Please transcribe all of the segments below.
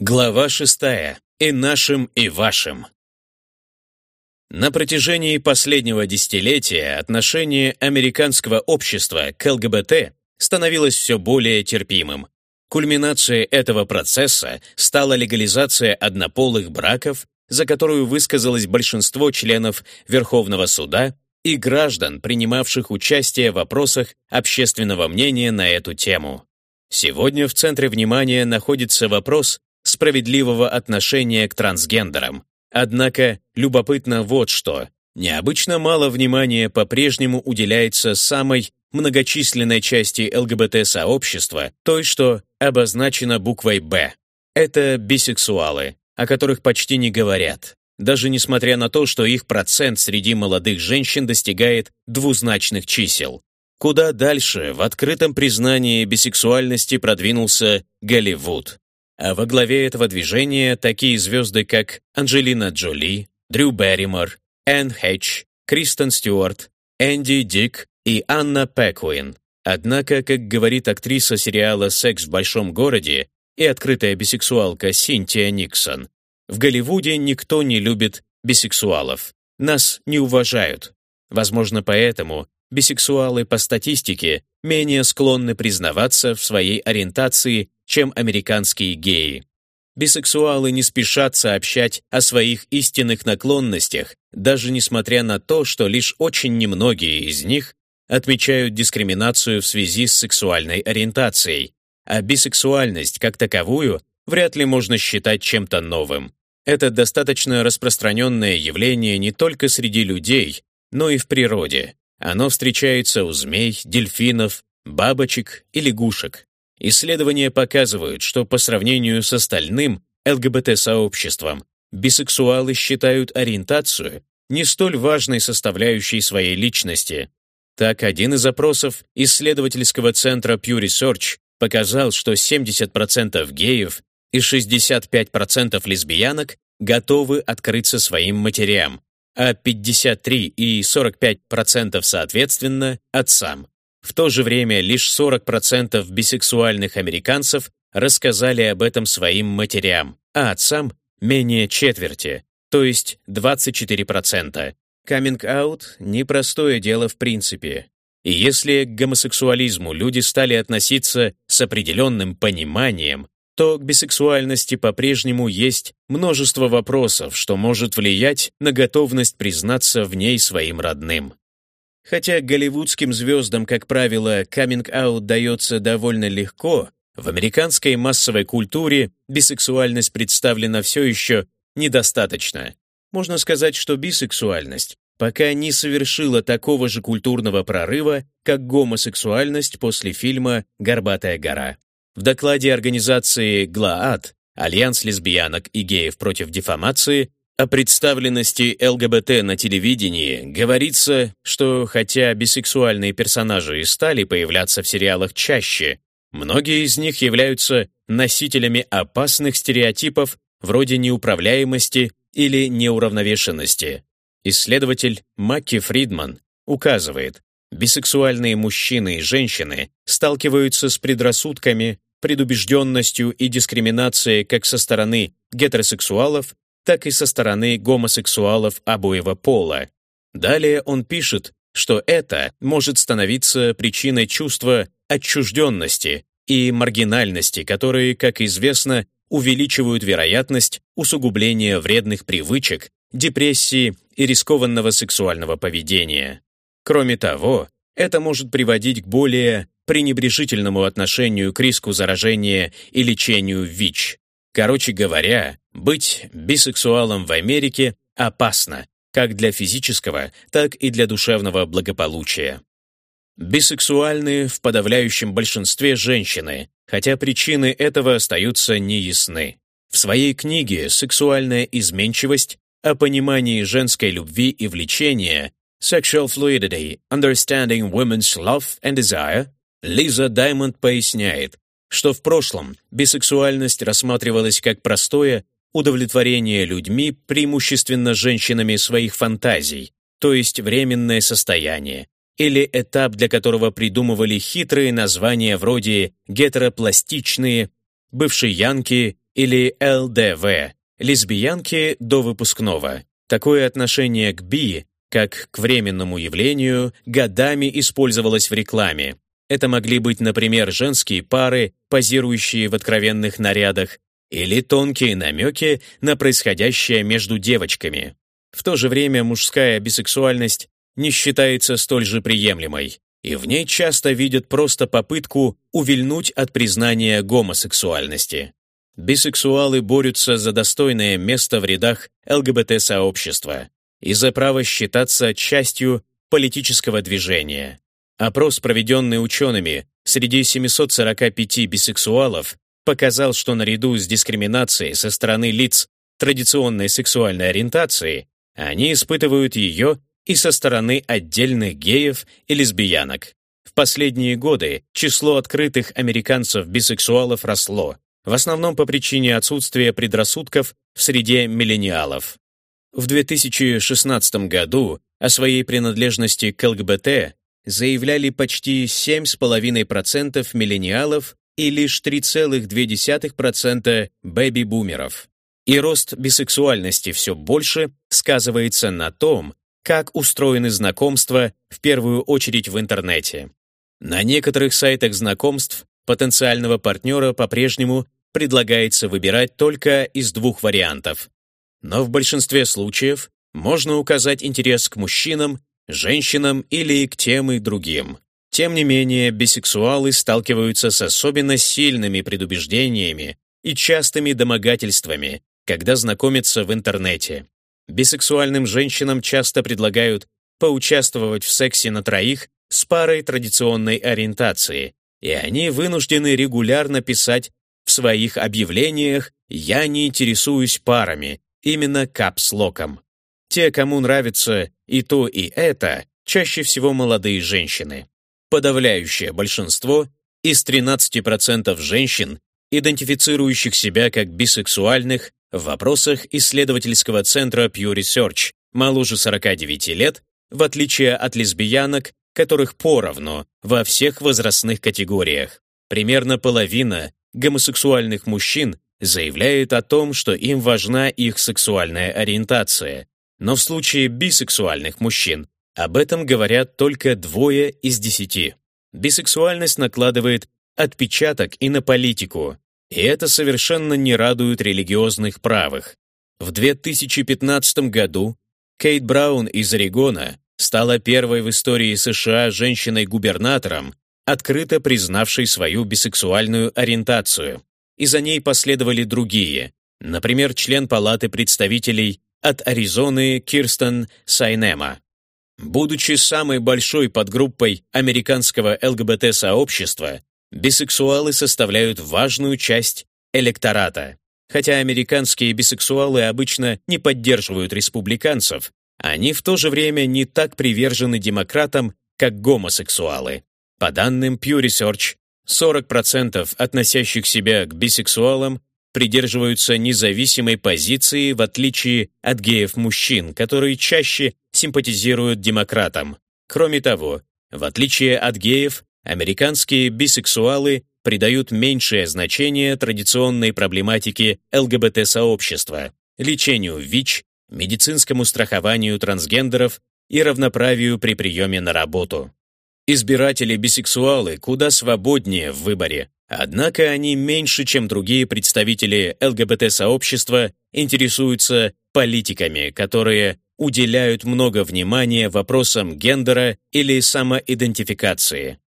Глава шестая. И нашим, и вашим. На протяжении последнего десятилетия отношение американского общества к ЛГБТ становилось все более терпимым. Кульминацией этого процесса стала легализация однополых браков, за которую высказалось большинство членов Верховного суда и граждан, принимавших участие в вопросах общественного мнения на эту тему. Сегодня в центре внимания находится вопрос справедливого отношения к трансгендерам. Однако любопытно вот что. Необычно мало внимания по-прежнему уделяется самой многочисленной части ЛГБТ-сообщества, той, что обозначена буквой «Б». Это бисексуалы, о которых почти не говорят, даже несмотря на то, что их процент среди молодых женщин достигает двузначных чисел. Куда дальше в открытом признании бисексуальности продвинулся Голливуд. А во главе этого движения такие звезды, как Анджелина Джоли, Дрю Берримор, Энн Хэтч, Кристен Стюарт, Энди Дик и Анна Пекуин. Однако, как говорит актриса сериала «Секс в большом городе» и открытая бисексуалка Синтия Никсон, в Голливуде никто не любит бисексуалов. Нас не уважают. Возможно, поэтому бисексуалы по статистике менее склонны признаваться в своей ориентации чем американские геи. Бисексуалы не спешат сообщать о своих истинных наклонностях, даже несмотря на то, что лишь очень немногие из них отмечают дискриминацию в связи с сексуальной ориентацией, а бисексуальность как таковую вряд ли можно считать чем-то новым. Это достаточно распространенное явление не только среди людей, но и в природе. Оно встречается у змей, дельфинов, бабочек и лягушек. Исследования показывают, что по сравнению с остальным ЛГБТ-сообществом, бисексуалы считают ориентацию не столь важной составляющей своей личности. Так, один из опросов исследовательского центра Pew Research показал, что 70% геев и 65% лесбиянок готовы открыться своим матерям, а 53 и 45% соответственно – отцам. В то же время лишь 40% бисексуальных американцев рассказали об этом своим матерям, а отцам — менее четверти, то есть 24%. Каминг-аут — непростое дело в принципе. И если к гомосексуализму люди стали относиться с определенным пониманием, то к бисексуальности по-прежнему есть множество вопросов, что может влиять на готовность признаться в ней своим родным. Хотя голливудским звездам, как правило, каминг-аут дается довольно легко, в американской массовой культуре бисексуальность представлена все еще недостаточно. Можно сказать, что бисексуальность пока не совершила такого же культурного прорыва, как гомосексуальность после фильма «Горбатая гора». В докладе организации «GLAAD» Альянс лесбиянок и геев против дефамации о представленности ЛГБТ на телевидении говорится, что хотя бисексуальные персонажи и стали появляться в сериалах чаще, многие из них являются носителями опасных стереотипов вроде неуправляемости или неуравновешенности. Исследователь Макки Фридман указывает, бисексуальные мужчины и женщины сталкиваются с предрассудками, предубежденностью и дискриминацией как со стороны гетеросексуалов, так и со стороны гомосексуалов обоего пола. Далее он пишет, что это может становиться причиной чувства отчужденности и маргинальности, которые, как известно, увеличивают вероятность усугубления вредных привычек, депрессии и рискованного сексуального поведения. Кроме того, это может приводить к более пренебрежительному отношению к риску заражения и лечению ВИЧ. Короче говоря, быть бисексуалом в Америке опасно, как для физического, так и для душевного благополучия. Бисексуальные в подавляющем большинстве женщины, хотя причины этого остаются неясны. В своей книге «Сексуальная изменчивость» о понимании женской любви и влечения Sexual Fluidity – Understanding Women's Love and Desire Лиза Даймонд поясняет, что в прошлом бисексуальность рассматривалась как простое удовлетворение людьми, преимущественно женщинами своих фантазий, то есть временное состояние, или этап, для которого придумывали хитрые названия вроде гетеропластичные бывшей янки или ЛДВ, лесбиянки до выпускного. Такое отношение к би, как к временному явлению, годами использовалось в рекламе. Это могли быть, например, женские пары, позирующие в откровенных нарядах, или тонкие намеки на происходящее между девочками. В то же время мужская бисексуальность не считается столь же приемлемой, и в ней часто видят просто попытку увильнуть от признания гомосексуальности. Бисексуалы борются за достойное место в рядах ЛГБТ-сообщества и за право считаться частью политического движения. Опрос, проведенный учеными среди 745 бисексуалов, показал, что наряду с дискриминацией со стороны лиц традиционной сексуальной ориентации, они испытывают ее и со стороны отдельных геев и лесбиянок. В последние годы число открытых американцев-бисексуалов росло, в основном по причине отсутствия предрассудков в среде миллениалов. В 2016 году о своей принадлежности к ЛГБТ заявляли почти 7,5% миллениалов и лишь 3,2% бэби-бумеров. И рост бисексуальности все больше сказывается на том, как устроены знакомства, в первую очередь в интернете. На некоторых сайтах знакомств потенциального партнера по-прежнему предлагается выбирать только из двух вариантов. Но в большинстве случаев можно указать интерес к мужчинам, женщинам или к тем и другим. Тем не менее, бисексуалы сталкиваются с особенно сильными предубеждениями и частыми домогательствами, когда знакомятся в интернете. Бисексуальным женщинам часто предлагают поучаствовать в сексе на троих с парой традиционной ориентации, и они вынуждены регулярно писать в своих объявлениях «Я не интересуюсь парами», именно капслоком. Те, кому нравится и то, и это, чаще всего молодые женщины. Подавляющее большинство из 13% женщин, идентифицирующих себя как бисексуальных, в вопросах исследовательского центра Pew Research моложе 49 лет, в отличие от лесбиянок, которых поровну во всех возрастных категориях. Примерно половина гомосексуальных мужчин заявляет о том, что им важна их сексуальная ориентация. Но в случае бисексуальных мужчин об этом говорят только двое из десяти. Бисексуальность накладывает отпечаток и на политику, и это совершенно не радует религиозных правых. В 2015 году Кейт Браун из Орегона стала первой в истории США женщиной-губернатором, открыто признавшей свою бисексуальную ориентацию. И за ней последовали другие, например, член Палаты представителей от Аризоны Кирстен Сайнема. Будучи самой большой подгруппой американского ЛГБТ-сообщества, бисексуалы составляют важную часть электората. Хотя американские бисексуалы обычно не поддерживают республиканцев, они в то же время не так привержены демократам, как гомосексуалы. По данным Pew Research, 40% относящих себя к бисексуалам придерживаются независимой позиции в отличие от геев-мужчин, которые чаще симпатизируют демократам. Кроме того, в отличие от геев, американские бисексуалы придают меньшее значение традиционной проблематике ЛГБТ-сообщества, лечению ВИЧ, медицинскому страхованию трансгендеров и равноправию при приеме на работу. Избиратели-бисексуалы куда свободнее в выборе, однако они меньше, чем другие представители ЛГБТ-сообщества, интересуются политиками, которые уделяют много внимания вопросам гендера или самоидентификации.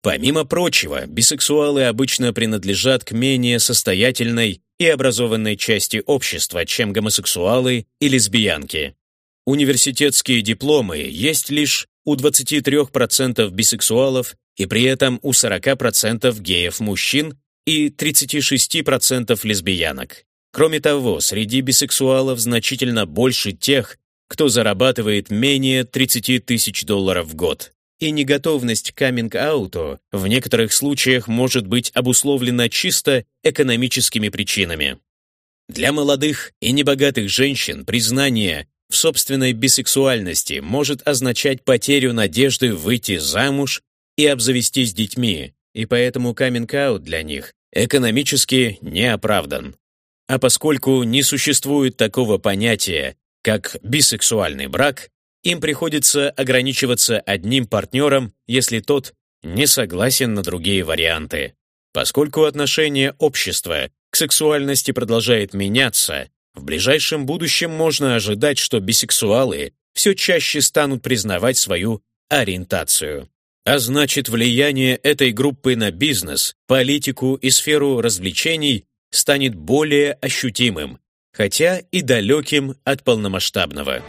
Помимо прочего, бисексуалы обычно принадлежат к менее состоятельной и образованной части общества, чем гомосексуалы и лесбиянки. Университетские дипломы есть лишь у 23% бисексуалов и при этом у 40% геев-мужчин и 36% лесбиянок. Кроме того, среди бисексуалов значительно больше тех, кто зарабатывает менее 30 тысяч долларов в год и неготовность к каминг-ауту в некоторых случаях может быть обусловлена чисто экономическими причинами. Для молодых и небогатых женщин признание в собственной бисексуальности может означать потерю надежды выйти замуж и обзавестись детьми, и поэтому каминг-аут для них экономически не оправдан. А поскольку не существует такого понятия, как бисексуальный брак, им приходится ограничиваться одним партнером, если тот не согласен на другие варианты. Поскольку отношение общества к сексуальности продолжает меняться, в ближайшем будущем можно ожидать, что бисексуалы все чаще станут признавать свою ориентацию. А значит, влияние этой группы на бизнес, политику и сферу развлечений станет более ощутимым, хотя и далеким от полномасштабного.